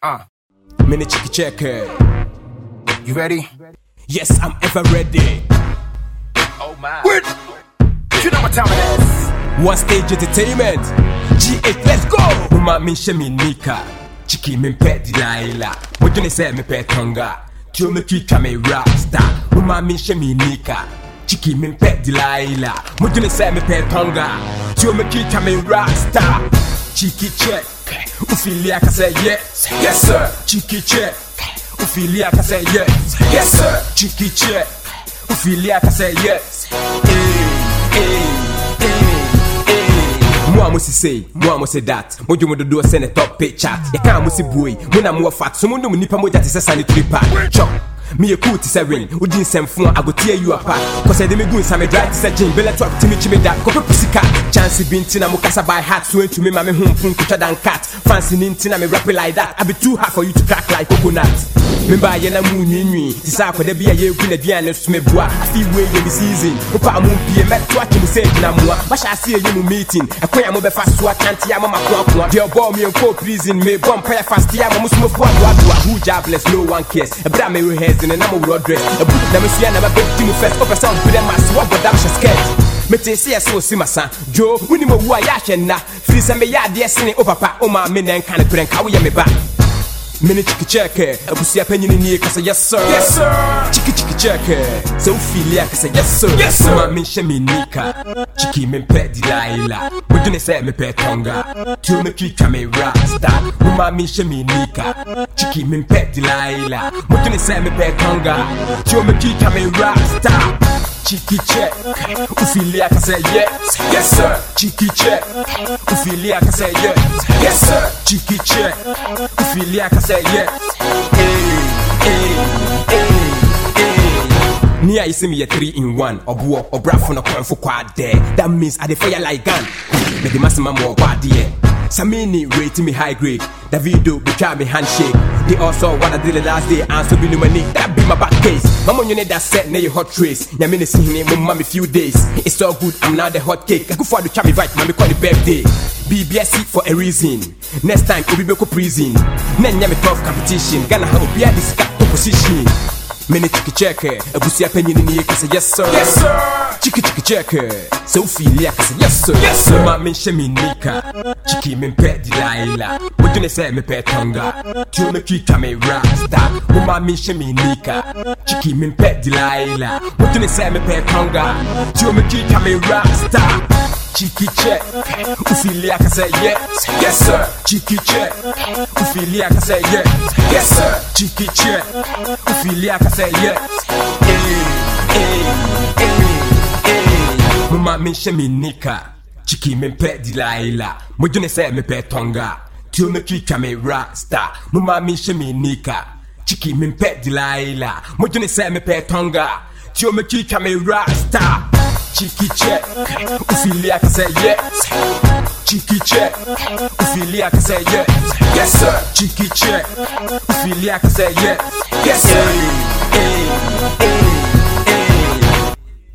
Uh, Mini chicky checker. you ready? Yes, I'm ever ready. Oh my. Wait. You know what time it is. One stage entertainment. G8, let's go. Mama min she mi nika. Chiki min pe Delilah. What you say me pe tonga. Tio me kika me rasta. Mama min she mi nika. Chiki min pe Delilah. What you say me pe tonga. Tio me kika me rasta. Chiki check. Ufili akase yes, yes sir. Chiki check Ufili akase yes, yes sir. Chiki check Ufili akase yes Ey, eh, ey, eh, ey, eh, ey Mwa mwen si sey, mwa mwen se dat. Mwen yo mwen dodo se ne top pay chat. E Yakan mwen si boy, mwen a mwen fat. So mwen nou mwen nipa mwen jati se sanitary pad Chok Me a cool to say ring, Ujin sem phone, I go tear you apart. Cause I didn't go inside me drive to say Jim, Bella talk to me, Chimmy that, Copper Pussica, Chancy Bintina Mukasa by heart, so into me, Mammy Home Fun, Kucha than Cat, Fancy Nintina, me rap like that. I be too hard for you to crack like coconut. Memba yɛ na mu nwiinwii te sɛ akɔda bi a yɛgu n'aduane so meboa afei wei yɛ me season wopa mo mpie mɛto akye mo sɛ agyina mmoa mahyɛ ase ɛyi mu meeting ɛkwan a mobɛfa so akyante ama makoakoa deɛ ɔbɔɔ me ɛnkɔɔ prison mebɔ mpayɛ faste ama mo somofo adoadoa who jobless no one cares. Ɛberɛ a merehes ne na mowurɔ dress. Ɛbu na mesua na mɛbɛdi mu first wopɛ sɛ wobere ma se woabɔ dam hyɛ skirt mete sɛ yɛ sɛ wo si masa dwo wonim owu a yɛahwɛ nna firi sɛ meyɛ adeɛ sene wo papa wo maa me nɛ nka ne nka woyɛ me ba mini chiki mene chikicheke akusiapenyi niniye kasa yes sir. Yes sir. Chiki chikicheke ya kasa yes sir. Yes sir. Mamishe minika chiki mempe dilaila wejune se mepe tonga me kika me rasta. Umamishe minika chiki mempe dilaila wejune se mepe tonga me kika me rasta. Chiki check, ufilia kasa yes. Yes, sir. Chiki check, ufilia kasa yes. Yes, sir. Chiki check, ufilia kasa yes. Hey, eh, eh, hey, eh, hey, hey. Me I see me a three in one. Obuo, obrafo no kwan for quad there. That means I dey fire like gun. Me the massima more there. Samini rating me high grade. Davido betray me handshake. They also what I did the last day and so be no money. That be my back case. Mama you need that set near your hot trace. Nyamini see him mama few days. It's all good. I'm now the hot cake. I go for the chami right. Mommy call the birthday. BBSC for a reason. Next time Obi Beko prison. Nen nyame tough competition. Gonna have a beer position. mene chikicheke ebusia penye niniye kase yes sir. Yes sir. Chikichikicheke sɛ wofiilia kase yes sir. Yes sir. Ma menhyɛ me nika chiki mempɛ dilaila wodwene sɛ mepɛ tonga. Tuo me twitwa me rasta. Woma menhyɛ me nika chiki mempɛ dilaila wodwene sɛ mepɛ tonga. Tuo me twitwa me rasta. Chiki check, ufilia can say yes, yes sir. Chiki check, ufilia can say yes, yes sir. Chiki check, ufilia can say yes. eh, eh, eh. hey. Mama mishe minika, chiki mempe dilaila, mujune se mepe tonga, tio me kika me rasta, mama mishe minika, chiki mempe dilaila, mujune se mepe tonga, tio me kika me rasta. Chiki check, ufilia kasa yes. Chiki check, ufilia kasa yes. Yes, sir. Chiki check, ufilia kasa yes. Yes, sir.